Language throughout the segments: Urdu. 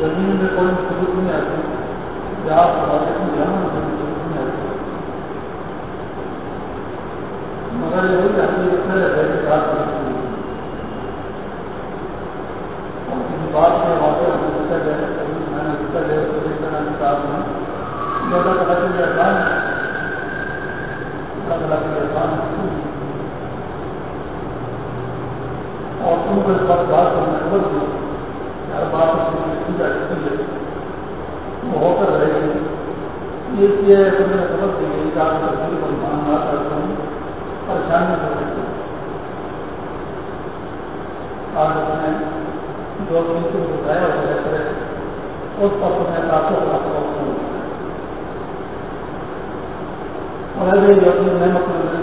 زمین میں کوئی مصروف نہیں آتی جہاں میں جانا نہیں آتی۔ مگر یہی ہے کہ اور بات میں میں نے میں۔ کے اور تم کو اس بات بات کرنا ضرورت ہر بات کی ہے وہ رہے ہیں اس لیے میں سمجھ گئی کہ آپ تصویر کو نہ کرتا ہوں، پریشان نہیں کر سکتے آج میں جو تین کو بتایا ہوا ہے، اس پر میں لاکھوں لاکھوں اور اگر اپنی محنت میں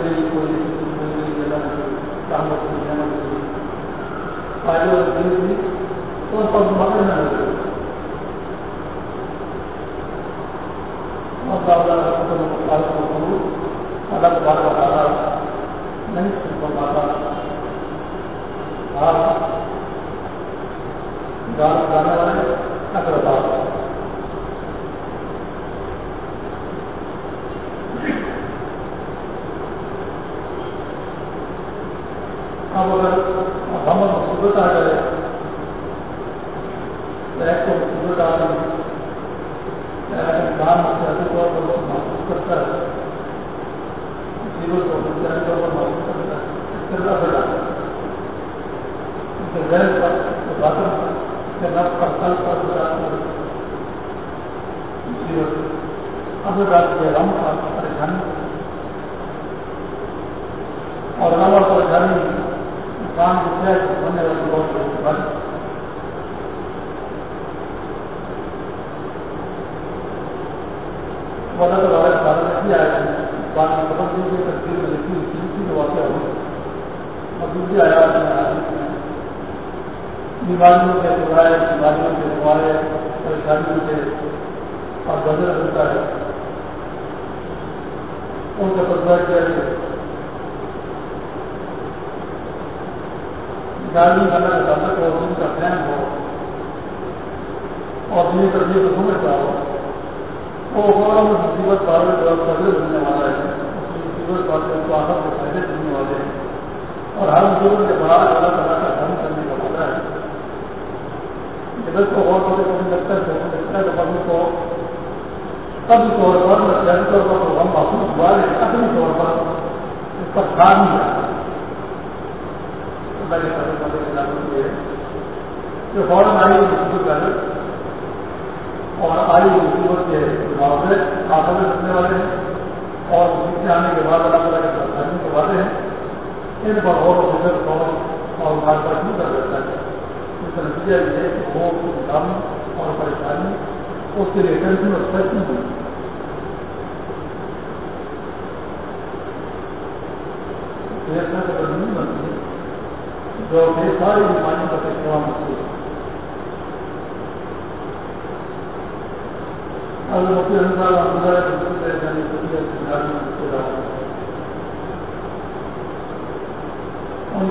اندر رات کے رم اور پریشانی اور رم اور پریشانی کام کے تحت بننے والے بہت بڑی مدد والے سال نہیں آیا بعد میں پتہ چل گئی تصویر میں لکھی ہوئی تھی جو واقعہ ہوئی اور دوسری آیا بیماریوں ثانی ہے۔ جو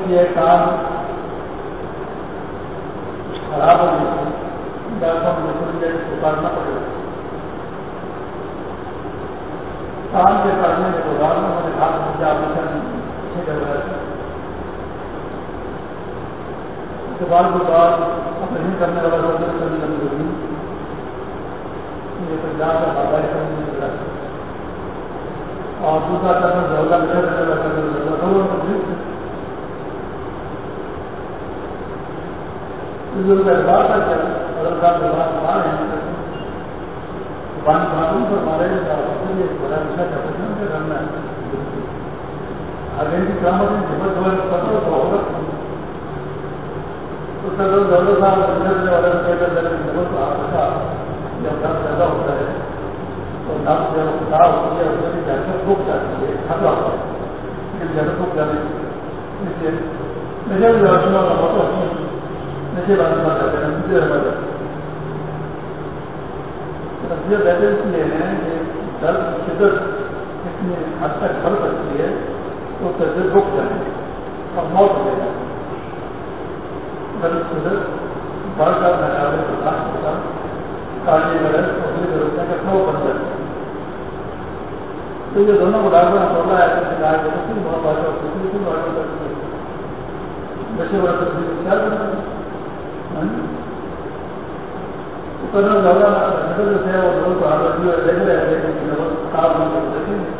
کے کام خراب ہو گئے ڈاکٹروں کو پڑے گا۔ کام کے کرنے کے دوران انہوں نے ہاتھ مجھے آپریشن ٹھیک ہے اس کے بعد کے بعد آپریشن کرنے والا ڈاکٹر کرنے لگی یہ پنجاب کا بابا کرنے لگا اور دوسرا کرنا ضرورت ہے بزرگ کا اعتبار تھا ہیں پانی قانون پر بڑا اچھا اگر ان کی میں پتہ تو ہوگا۔ تو سر صاحب بہت جب دم پیدا ہوتا ہے، تو جب ہوتی ہے، اس جاتی ہے ہوتا ہے؟ اس لیے کا بہت نشے بات مر جاتے ہیں نتیجے مر جاتے ہیں۔ مطلب اس لیے ہیں کہ درد شدت اتنی حد تک بڑھ سکتی ہے تو پیسے رک جائیں اور موت ہو جائے۔ درد شدت بڑھ کر نکالے برداشت ہوتا کاٹنے کا اور پھر روکنے کا سو بن جائے۔ تو یہ دونوں کو ڈاکٹر نے بولا ہے ہے بہت بات ہے۔ کسی تصویر کیا کرنا کرنا زیادہ نقل جو ہے وہ لوگوں کو حالت بھی دیکھ رہے ہیں لیکن خراب ہونے کو دیکھیں گے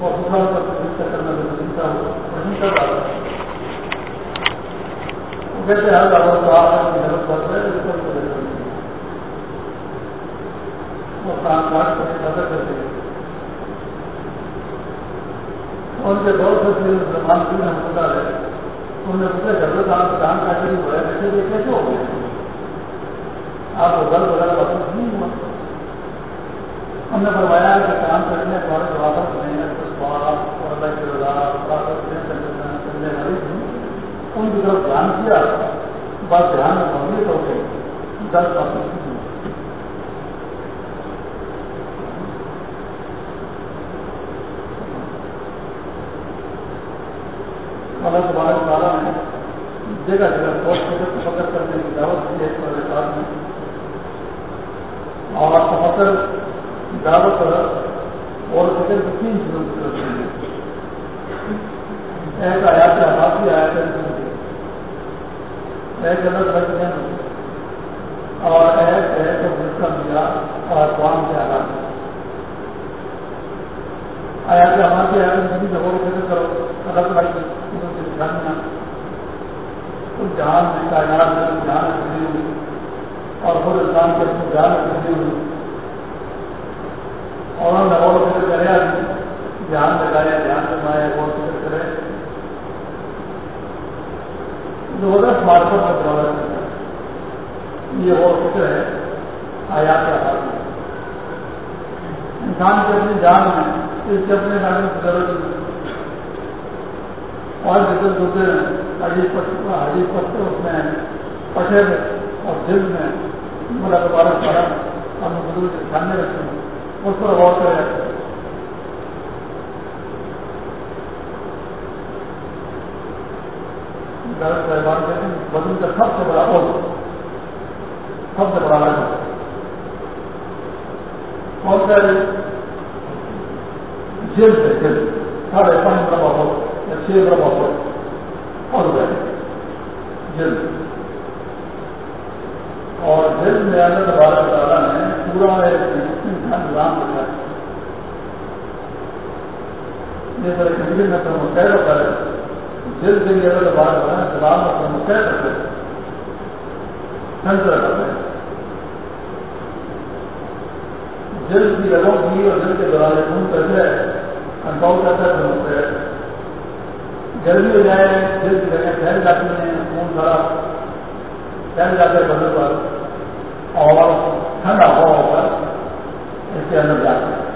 اور دوسرا کا تصویر کرنا جو چنتا وہیں کر رہا وہ کہتے ہر زیادہ تو آپ کی ضرورت پڑتا ہے اس پر وہ کام کاج کرنے کرتے ہیں ان کے دور سے مسلمان بھی ہم ہوتا ہے انہوں نے پوچھا جب آپ کام کا شروع ہوا ہے جیسے یہ کیسے ہو گیا آپ کو غلط وغیرہ پسند نہیں ہوا ہم نے فرمایا کہ کام کرنے والے واپس نہیں اور اللہ کی رضا کرنے والی تھی ان کی طرف دھیان کیا بات دھیان میں مزید ہو گئی دس پرسنٹ اللہ تبارک تعالیٰ نے جگہ جگہ کوٹ فکر فکر کرنے کی دعوت دی ہے اس ساتھ میں اور تفکر دعوت اور تین چیزوں کی طرف ہیں ایک آیا آبادی آیا تھا ایک الگ رکھتے ہیں ایک ہے تو جس کا ملا اور اقوام کے آلات آیات آبادی آیا تو جگہوں کو فکر کرو الگ الگ جہان میں کائنات میں جہان کھڑی ہوئی اور خود انسان کے اپنے جان کھڑی ہوئی اور انہوں نے اور فکر کرے دھیان لگائے دھیان کرنا اور فکر کرے جو ہوتا ہے مارکیٹ میں بڑھا کرتا ہے یہ اور فکر ہے آیات کے آباد میں انسان کے اپنی جان میں اس کے اپنے جانے کی ضرورت نہیں اور جتنے دوسرے عجیب پتھر عجیب پتھر اس میں پٹھے میں اور دل میں مطلب دوبارہ پڑا اور بزرگ کے سامنے رکھتے ہیں اس پر غور کرے صاحبان کہتے ہیں بدن کا سب سے بڑا عہد سب سے بڑا عہد کون سا جلد ہے جلد ساڑھے پانچ بڑا عہد چھ بڑا عہد اور جلد اور جلد میں اللہ تبارک تعالیٰ نے پورا انسان نظام رکھا ہے یہ طرح کسی میں تو مستعد ہوتا ہے دل سے یہ اللہ تبارک تعالیٰ نے سلام اپنا مستعد رکھا ہے سنسر رکھا ہے دل کی جگہوں کی اور دل کے دوران خون کیسے کنٹرول کرتا ہے تو مستعد گرمی ہو جائے دل کی جگہ پھیل جاتی ہیں خون خراب پھیل جاتے ہیں۔ بدل پر اور ٹھنڈا ہوا ہو کر اس کے اندر جاتے ہیں۔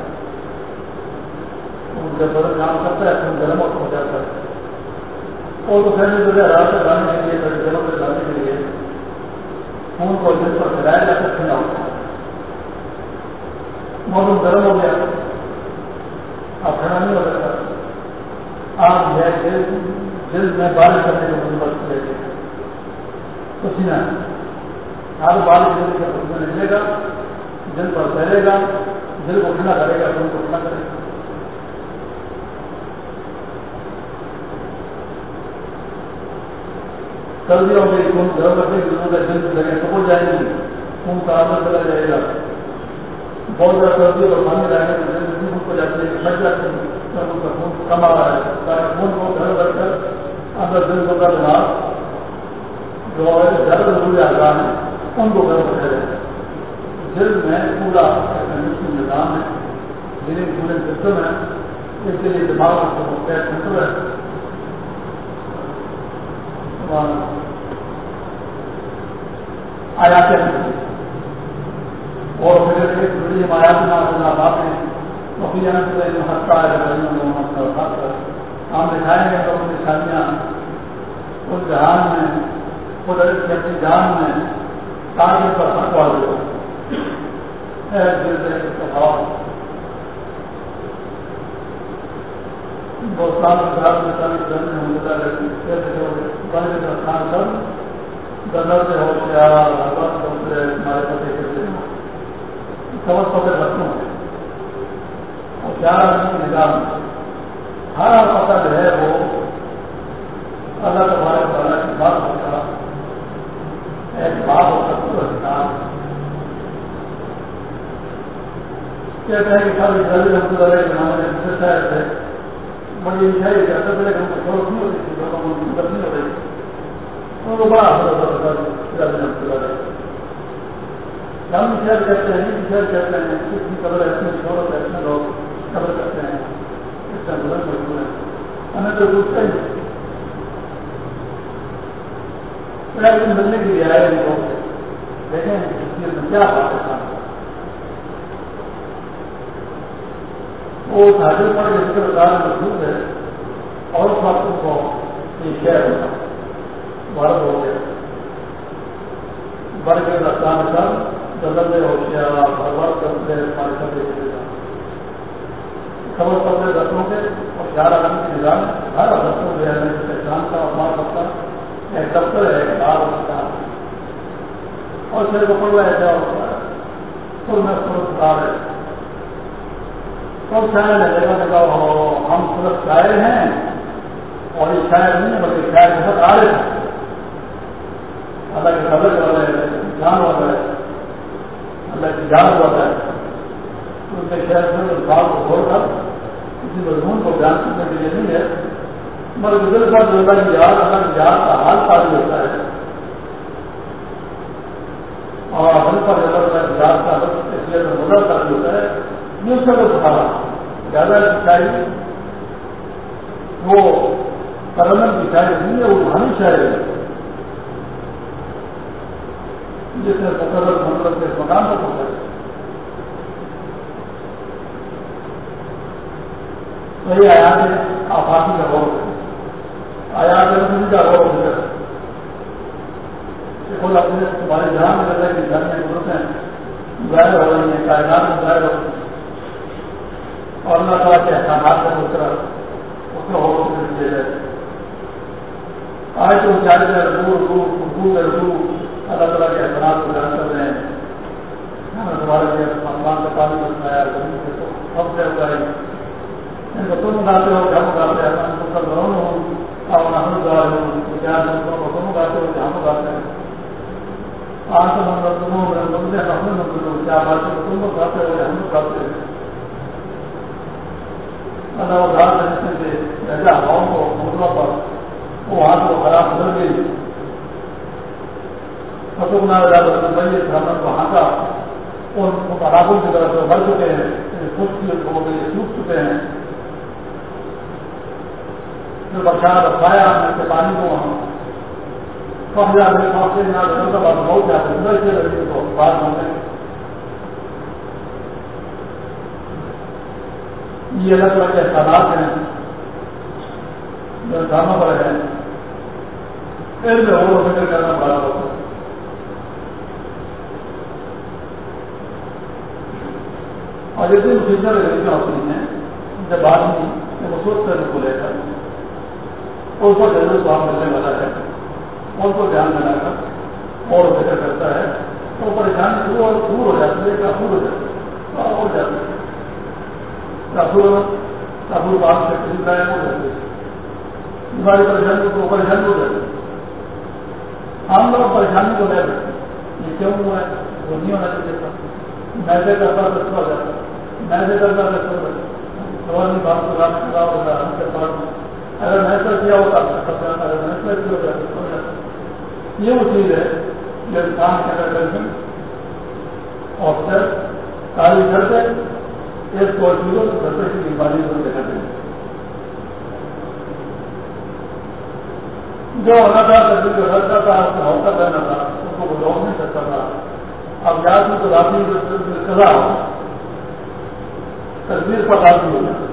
ان کے بدل کام کرتا ہے خون گرم ہو جاتا ہے اور تو پھیلنے جو ہے سے لانے کے لیے کبھی جگہ پہ لانے کے لیے خون کو جس پر پھیلایا جاتا ہے ٹھنڈا ہوتا موسم گرم ہو گیا۔ اب ٹھنڈا نہیں ہو سکتا آپ جو ہے جلد میں بارش کرنے کا بندوبست لے گئے۔ پسینہ۔ ہر بارش جلد کا پسینہ نکلے گا۔ جلد پر پھیلے گا۔ دل کو ٹھنڈا کرے گا، خون کو ٹھنڈا کرے گا۔ سردیوں میں خون گھر رکھے گی دن لگے سب جائیں گی۔ خون کا آدر چلا جائے گا۔ بہت زیادہ سردی اور پانی رہنے میں دن کو جاتی ہے پھٹ جاتی ہے ان کا خون کم آ رہا ہے تاکہ خون کو گھر رکھ کر اندر دل کو کا دماغ جو ہے زیادہ ضروری آگاہ ہے ان کو گھر رکھا جائے دل میں پورا نظام ہے میرے پورے سسٹم ہے اس کے لیے دماغ سینٹر ہے آیات اور پھر ایک بڑی آیات میں اپنا بات ہے کبھی ہنستا ہے ہم دکھائیں گے تو اپنی نشانیاں اس جہان میں قدرت کی اپنی جان میں تاکہ پر حق والے دوستان کے ساتھ میں ساری جن میں سب گندر کے رکھوں اور چار نظام ہر پتہ جو ہے وہ اللہ تبارک تعالیٰ کی بات ہوتا ایک بات ہوتا پورا کہتے ہیں کہ سب دوسرے بڑی انشائی ہم کو نہیں ہوتی لوگوں کو دقت نہیں ہو رہی ہم شہر کرتے ہیں شہر کرتے ہیں۔ کس کی قبر ایسے شہرت ایسے لوگ قبر کرتے ہیں۔ اس کا بلند مجبور ہے۔ ہمیں تو پوچھتے ہی۔ ایک ملنے کے لیے آئے لوگ دیکھیں اس میں کیا بات ہے۔ وہ حاضر پر جس کے بازار موجود ہے۔ اور اس وقت کو یہ شہر ہوتا۔ ہے مرد ہو گیا بڑھ کے رفتار کر بدلنے ہو گیا بھگوان کرتے خبر پڑتے رسوں کے اور چار آدمی کے نظام ہر رسوں جو ہے پہچان کا اور مار سکتا ایک دفتر ہے ایک بار ہوتا ہے اور کو پڑھ ایسا ہوتا ہے تو میں سرخ دار ہے تو شاید لگے گا لگا ہم صرف شاعر ہیں اور یہ شاعر نہیں بلکہ شاعر بہت آ رہے اللہ کے قدر والا ہے جان والا ہے اللہ کی جان والا ہے ان کے شہر میں اس بات کو چھوڑ کر کسی مضمون کو بیان کرنے کے لیے نہیں ہے مگر دل پر جو اللہ کی یاد اللہ کی یاد کا حال تاری ہوتا ہے اور دل پر جو اللہ کی یاد کا اس لیے مدد تاری ہوتا ہے یہ اس زیادہ سچائی وہ کرمن کی شاعری نہیں ہے، وہ روحانی شاعری ہے۔ جس سے مقرر مطلب کے مکان پر پہنچا۔ وہی آیات آفاقی کا غور۔ آیات نبی کا غور ہو جائے خود اپنے تمہارے جہاں میں لگے کہ گھر میں ضرورتیں ظاہر ہو رہی ہیں کائنات میں ظاہر ہو رہی ہیں اور اللہ تعالیٰ کے احکامات کا دوسرا اس کو ہو دیا جائے آج تو چاہے رکو رکو رکو رکو اللہ تعالیٰ کے احسانات کو بیان کر رہے ہیں۔ تمہارے لیے آسمان کا پانی بنایا زمین سے سب سے اگائی یعنی ان کو تم اگاتے ہو کہ ہم اگاتے ہیں۔ ہم سب گھروں میں ہوں۔ اور ہم اگا رہے ہوں کیا کو تم اگاتے ہو کہ ہم اگاتے ہیں؟ آج تو ہم لوگ تمہوں میں تم سے اپنے نمبر ہو کیا بات ہے تم اگاتے ہو یا ہم اگاتے ہیں؟ اللہ ادھار رہنے سے ایسا ہواؤں کو موسموں پر وہ وہاں سے خراب ہو گئی فتونا بھائی برہمن وہاں کا ان برابر کی طرف سے بڑھ چکے ہیں سوکھ ہو گئے سوکھ چکے ہیں۔ پھر برسات رسایا ہم نے پانی کو وہاں کم جاتے پانچ سے یہاں بہت جاتے ہیں۔ سے لڑکی کو بات ہونے یہ الگ الگ احسانات ہیں، جو انسانوں پر ہیں، پھر میں وہ فکر کرنا بڑا ہوتا ہے۔ اور جیسے مسلم لڑکیاں ہوتی ہیں جب آدمی وہ سوچ کرنے کو لے کر اس پر ضرور کام ملنے والا ہے، اور کو دھیان میں کر اور فکر کرتا ہے تو پریشانی دور ہو جاتی ہے کافور ہو جاتی ہے ہو جاتی ہے۔ کافور کافور بات سے کسی قائم ہو جاتی ہے بیماری پریشانی کو پریشانی ہو جاتی ہے ہم لوگ پریشانی کو لے رہے یہ کیوں ہوا؟ ہے وہ نہیں ہونا چاہیے تھا۔ میں سے کرتا تو ہو جاتا میں سے کرتا تو ہو جاتا بات کو رات خراب ہو رہا ہے پاس اگر محسوس کیا ہوتا تو اگر محسوس کیا ہوتا تو ہو جاتا یہ وہ چیز ہے جو انسان کے اندر ٹینشن آفسر کالی کرتے ایک کو چیزوں کو گھر کی بیماری کو دیکھا دیں جو ہونا تھا تصویر جو رکھتا تھا، اس کو ہوتا کرنا تھا، اس کو وہ روک نہیں سکتا تھا۔ اب یاد میں تو راضی سزا ہو تصویر پر راضی ہو جائے۔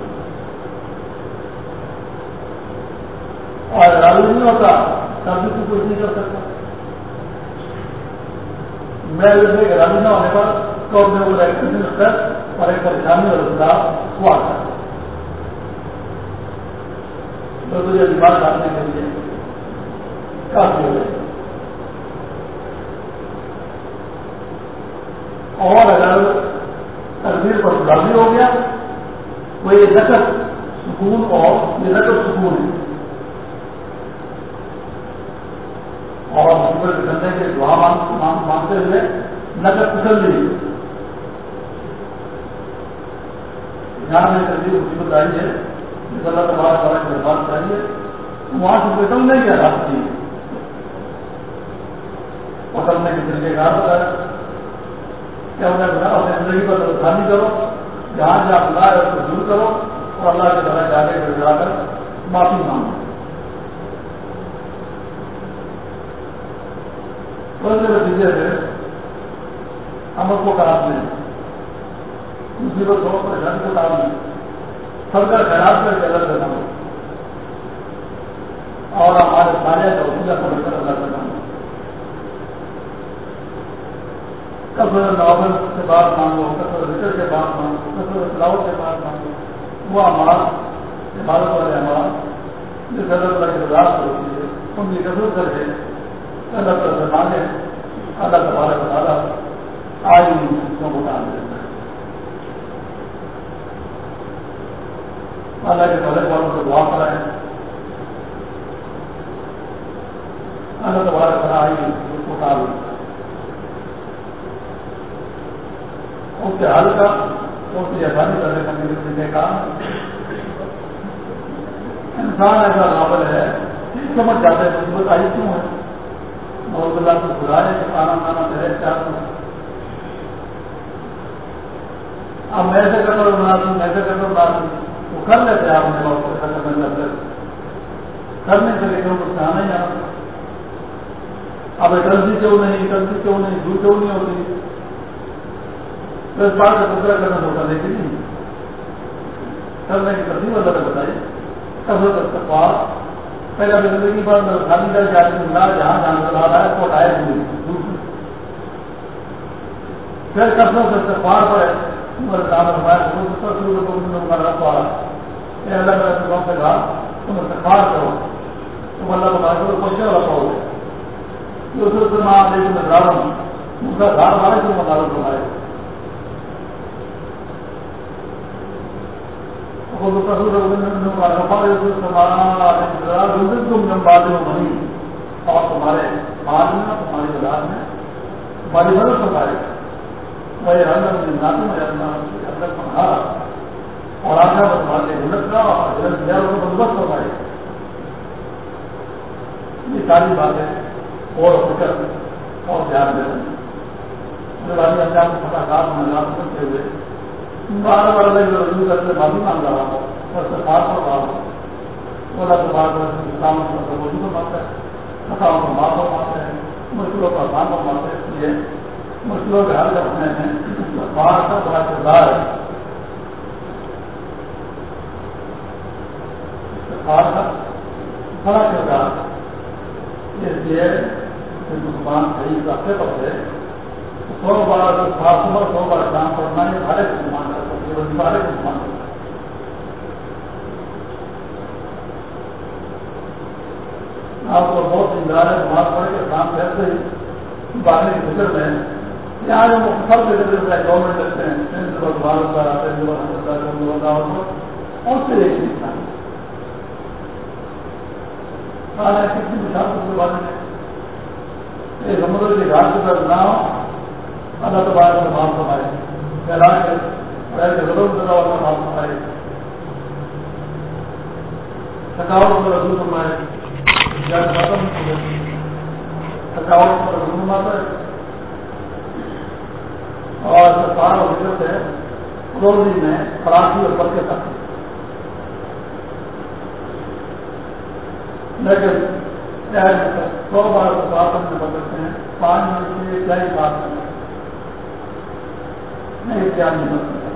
اور راضی نہیں ہوتا تب تو کچھ نہیں کر سکتا۔ میں راضی نہ ہونے پر تو میں وہ ایکسیڈنٹ کر اور پریشانی اور خدا ہوا تو تجھے بات کرنے کے لیے کافی ہو جائے اور اگر تقدیر پر گاڑی ہو گیا تو یہ نقد سکون اور یہ نقد سکون ہے۔ اور مصیبت کرنے کے دعا مانگتے ہوئے نقد پسند لی جہاں میں تقدیر مصیبت آئی ہے، جس اللہ تبارک تعالیٰ کی بات چاہیے وہاں سے بیٹھوں نہیں کیا رات تھی پکڑنے کے طریقے کار بتایا۔ کیا انہیں بنا اپنے زندگی پر پریشانی کرو، جہاں جہاں بلا ہے اس کو دور کرو، اور اللہ کے طرح جا کے جا کر معافی مانگو۔ نتیجے سے امر کو کام نہیں مصیبت ہو پریشانی کو کام نہیں سب کا خیال کر کے الگ کرنا اور ہمارے سارے کا اسی کا سمجھ کر الگ کرنا ہو کثر ناول سے بات مانگو کثر ذکر کے بات مانگو کثر اطلاع کے بات مانگو وہ ہمارا عبادت والے ہمارا جس اللہ تعالیٰ کی رضاط ہوتی ہے۔ ان کی کثرت کر کے اللہ تعالیٰ سے مانگے اللہ تبارک تعالیٰ آئی ان کو ڈال دیتا ہے اللہ کے مدد والوں سے دعا کرائے اللہ تبارک تعالیٰ آئی ان کو ڈال اس کے حل کا، اس کی آسانی کرنے کا میرے کا انسان ایسا ناول ہے سمجھ جاتے ہیں مصیبت آئی کیوں ہے۔ محمد اللہ کو خدا ہے کہ کھانا کھانا پہلے چار اب میں سے کرنا بنا دوں میں سے کرنا بنا دوں کر لیتے آپ نے بہت کرنے لگتے کرنے سے لیکن کچھ آنا ہی آنا۔ اب غلطی کیوں نہیں، غلطی کیوں نہیں، جھوٹ کیوں نہیں ہوتی؟ تو اس بات کا دوسرا کرنا ہوتا لیکن نہیں۔ کرنے کی ترتیب اللہ نے بتائی۔ کثرت استفار پہلے اپنی زندگی پر خالی کر کے آدمی ملا جہاں جہاں سے رہا ہے تو ہٹائے دور پھر کثرت استفار پر اللہ تعالیٰ سے کہا تم استفار کرو۔ تم اللہ تعالیٰ کو کوشش والا پاؤ گے دوسرے سے ماں لیکن میں ہوں ان کا گھر مارے تو مدارت بنائے تم اور تمہارے بعد میں، تمہاری میں، تمہاری مدد بتائے میں بنا اور آگے تمہارے ہلت کا اور ہلت دیا کو بندوبست بتائے یہ ساری باتیں اور فکر اور دھیان دے رہے ہیں اپنے آپ کو پتا کام میں کرتے ہوئے بار بار رجوع کرتے معافی مانگ رہا ہوں اور سرکار پڑھ رہا ہوں اللہ کے بعد اسلام موجود فرماتا ہے، خطاؤں کو ماں معاف فرماتے ہیں مشکلوں کو آسان فرماتے ہیں اس لیے مشکلوں کے حل کرنے میں سرکار کا بڑا کردار ہے۔ سرکار کا بڑا کردار اس لیے مسلمان صحیح راستے پر تھے۔ سو بار سات سو سو بار کام کرنا ہے ہر ایک مسلمان کا سارے مسلمان آپ کو بہت انتظار ہے وہاں پڑھ کے کام کرتے ہی باہر کی فکر میں یہاں جو مختصر کے ذریعے سے گورنمنٹ کرتے ہیں۔ بھارت کا آتے ہیں اور سے ایک چیز تھا کتنی مثال کے بارے میں سمندر کی گھاٹ پر نہ ہو۔ اللہ تبار کا مال سمائے کیلاش کے ضرورت کا مال سمائے تھکاوٹ پر رسول سمائے جب ختم تھکاوٹ پر رسول سماتا ہے۔ اور سرکار اور حضرت ہے روزی میں فراسی اور پکے تک لیکن شہر سو بار بات ہم نے بدلتے ہیں، پانچ منٹ کے لیے کیا ہی بات کرنا نہیں، کیا نہیں بن سکتا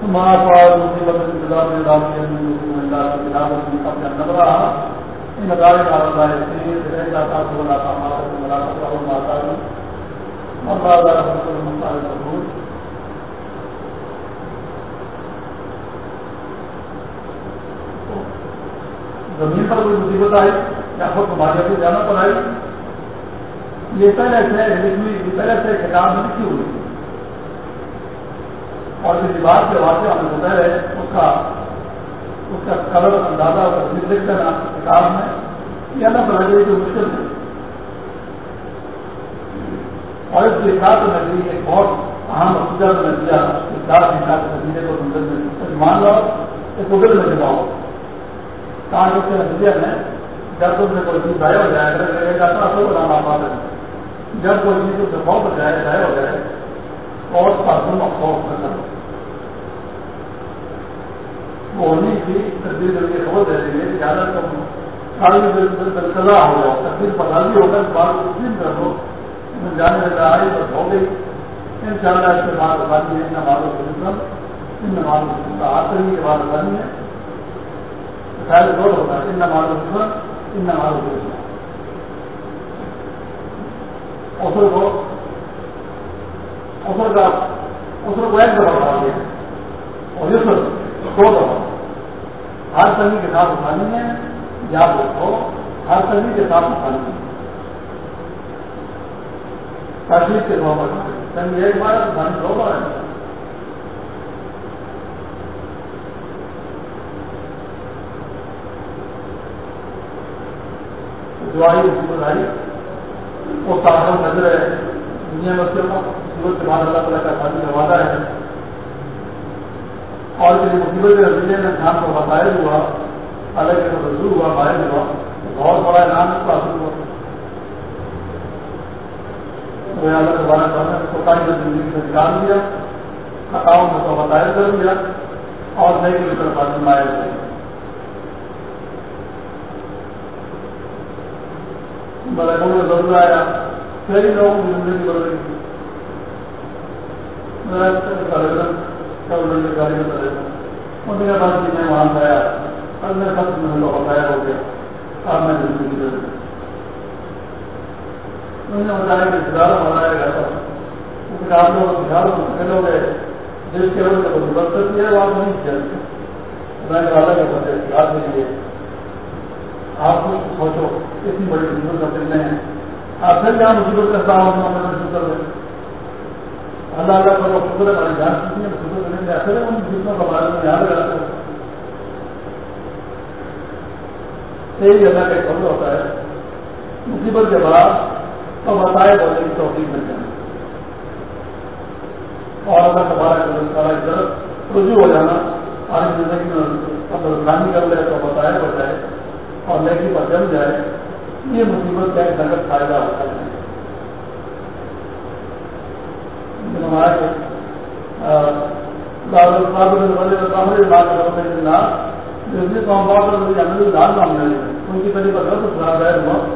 تمہارا پاس مصیبت انتظار میں ڈال کے اللہ کے خلاف اپنے نظر رہا ان ادارے کا رضا ہے۔ جاتا تو بلا تھا ہمارا ملا تھا ماتا مقابلہ زمین پر کوئی مصیبت آئی یا خود تمہارے سے جانا پر آئی یہ پہلے سے لکھی پہلے سے کتاب میں لکھی ہوئی اور جس بات کے واقعہ ہمیں بتایا ہے، اس کا اس کا قدر اندازہ لکھ دینا کتاب میں یہ نہ بنا گئی جو مشکل ہے۔ اور اس کے ساتھ میں بھی ایک بہت اہم عقیدہ میں دیا چار حساب سے کو سمجھنے مان لو کہ قدرت میں جماؤ کہاں کے نتیجے میں جب تم سے کوئی چیز ضائع ہو جائے اگر لگے گا تو اصل بنا پاتے جب کوئی چیز تم سے خوف ہو جائے ضائع ہو جائے اور تم خوف نہ کرو وہ کی تصویر کر کے خبر دے دیں گے کہ تم ساری سزا ہو جاؤ تصویر پتالی ہو کر بات تسلیم کر دو جانے لگا آئی بس ہو گئی۔ ان شاء اللہ اس کے بعد بانی ہے ان نمازوں ان نمازوں کا آخری کے بعد بانی ہے خیر دور ہوتا ہے ان نماز ان نماز اصل کو اصل کا اصل کو ایک دفعہ بتا دیا۔ اور یہ سب دو دفعہ۔ ہر سبھی کے ساتھ اٹھانی ہے، یاد رکھو، ہر سبھی کے ساتھ اٹھانی ہے۔ تشریف کے دو بار ایک بار دو بار۔ ہے جو وہ تاثر نظر ہے. دنیا میں صرف مصیبت کے بعد اللہ تعالیٰ کا شادی کا وعدہ ہے. اور کسی مصیبت کے نتیجے میں انسان کو بتایا ہوا. الگ سے رسول ہوا باہر ہوا. بہت بڑا انعام اس کو حاصل ہوا. اللہ تبارک تعالیٰ نے کوٹائی زندگی سے نکال دیا. تھکاؤ میں تو بتایا کر دیا اور نئی طرف آدمی مائل ہو ملکوں میں ضرور آیا کئی لوگوں کی زندگی بدل گئی ان کے بعد جی میں وہاں گیا اب میں سب میں لوگ بتایا ہو گیا اب میں زندگی بدل گئی انہوں نے بتایا کہ ادارہ بنایا گیا تھا کتاب لوگ اداروں میں ہو گئے جس کے وجہ سے کوئی برکت کیا وہ آپ نہیں کیا میں نے الگ ہے یاد نہیں لیے آپ کو سوچو اتنی بڑی مصیبت کا دل ہیں آپ پھر جہاں مصیبت کرتا ہوں شکر ہے اللہ اللہ کرو شکر ہے، ہماری جان کتنی شکر کرنے میں اصل ہے ان مصیبتوں کا بارے میں یاد رکھتے ہیں۔ یہی اللہ کا خبر ہوتا ہے۔ مصیبت کے بعد تو بتائے بولنے کی توفیق مل جائے اور اللہ تبارہ تعالیٰ کی طرف رجوع ہو جانا۔ آج زندگی میں پریشانی کر لے تو بتائے بتائے اور لیکن پر جم جائے۔ یہ مصیبت کا ایک نقد فائدہ ہوتا ہے۔ ان کی طریقے غلط ہوا۔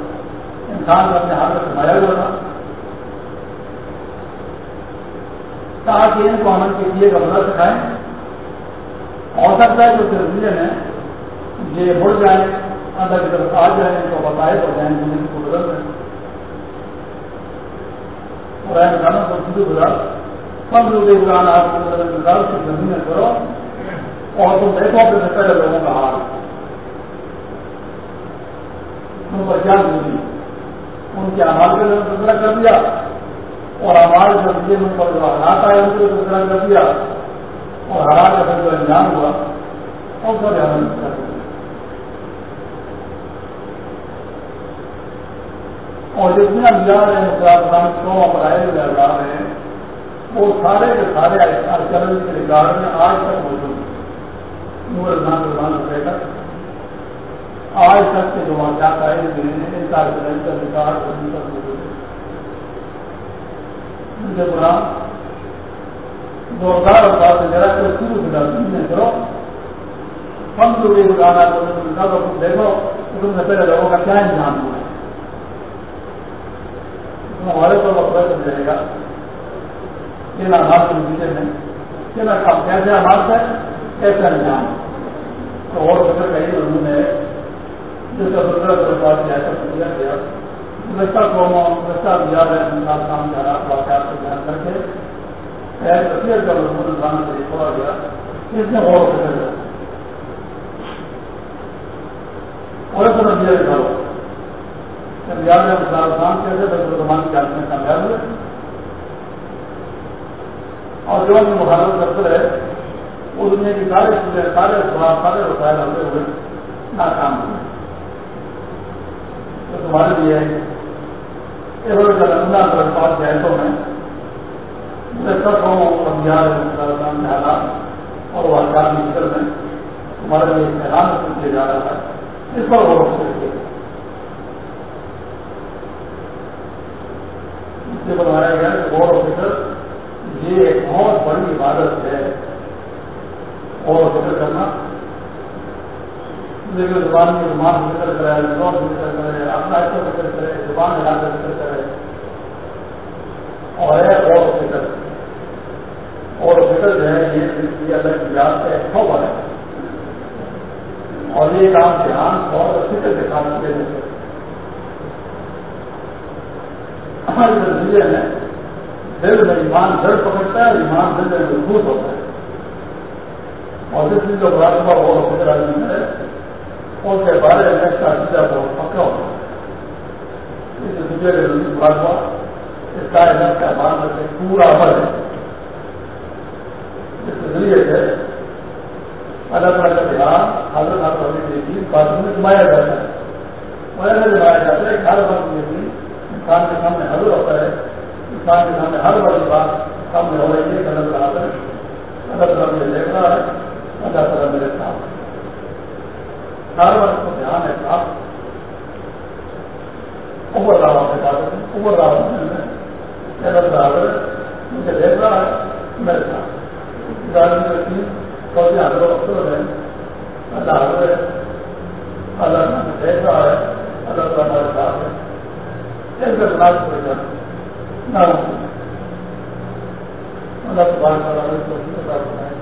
انسان اپنے ہاتھ میں سمایا ہوا تھا۔ تاکہ ان کو عمل کے لیے گمرہ سکھائیں ہو سکتا ہے کہ اس میں یہ مڑ جائیں اندر کی طرف آ جائیں تو بتائے تو جائیں زندگی کو بدل رہے اور این کھانا کو شروع گزار۔ کم لوگ گزار آپ کو بدل گزار کی زمین کرو۔ اور تم دیکھو، اپنے سے پہلے لوگوں کا حال۔ ان پر کیا زندگی ان کے آماد کے اندر تذکرہ کر دیا۔ اور ہمارے نتیجے میں پر جو حالات آئے، ان کو تذکرہ کر دیا۔ اور حالات کا جو انجام ہوا اور سب عمل کر دیا۔ اور جتنے انجار ہیں مسلمان سو اپرائے ہوئے اگار ہیں وہ سارے کے سارے چرن کے ریکارڈ میں آج تک موجود ہیں۔ نور رضان رضان روپے تک آج تک کے جو واقعات آئے ہوئے ہیں ان کا ریکارڈ موجود ہے ان کے قرآن دو ہزار سال سے ذرا کو شروع سے ڈالتی کرو۔ ہم لوگ یہ گانا تم دیکھو تم نے پہلے لوگوں کا کیا انتظام ہوا؟ ہمارے کو وقت ملے گا۔ یہ نہ ہاتھ کے نتیجے میں یہ نہ کیسے ہاتھ ہے کیسے انجام تو اور بچے کہیں انہوں نے جس کا دوسرا درخواست کیا کیا گیا۔ گزشتہ قوموں گزشتہ بجار ہے، ان کا کام کر رہا واقعات کو دھیان کر کے۔ تصویر کا رسول انسان سے چھوڑا گیا اس نے غور فکر کر اور سر دیا دکھاؤ یاد ہے مثال خان کیسے بچے زمان کی جانچ میں کامیاب ہوئے۔ اور جو اپنی مخالفت کرتے رہے، وہ دنیا کی سارے چیزیں، سارے سوال سارے وسائل ہوتے ہوئے ناکام ہوئے تو تمہارے لیے نمونہ اگر پاس جائزوں میں میں سب ہوں سمجھار خان کے حالات اور واقعات کی فکر میں تمہارے لیے احرام کیا جا رہا ہے، اس پر غور کر سے بنوایا گیا کہ غور و فکر یہ ایک بہت بڑی عبادت ہے۔ غور و فکر کرنا۔ لیکن زبان کی زبان فکر کرے زور فکر کرے، اپنا ایسا فکر کرے، زبان لگا کر فکر کرے۔ اور ہے غور و فکر اور فکر جو ہے، یہ الگ یاد کا ایک شوق ہے۔ اور یہ کام دھیان اور فکر کے ساتھ کیے جاتے ہمارے نتیجے میں دل میں ایمان دل پکڑتا ہے اور ایمان دل میں مضبوط ہوتا ہے۔ اور جس چیز جو مراقبہ ہو فکر آدمی ہے۔ اس کے بارے میں اس کا عقیدہ بہت پکا ہوتا ہے۔ اس نتیجے کے مراقبہ، اس کائنات کا مان سے پورا عمل ہے۔ اس کے ذریعے سے الگ الگ دھیان حضرت آپ کو بات میں جمایا جاتا ہے۔ ویسے جمایا جاتا ہے ہر وقت یہ انسان کے سامنے حضر ہوتا ہے، انسان کے سامنے ہر بڑی بات سامنے ہو رہی ہے غلط بات ہے اللہ تعالیٰ مجھے دیکھ رہا ہے، اللہ تعالیٰ میرے ساتھ ہر وقت کو دھیان ہے صاف اوپر راوا کے بات ہے راوا میں غلط بات ہے مجھے دیکھ رہا ہے، میرے ساتھ۔ سوچے ہر وقت ہے اللہ حضرت اللہ دیکھ رہا ہے، اللہ تعالیٰ ہمارے ساتھ ہے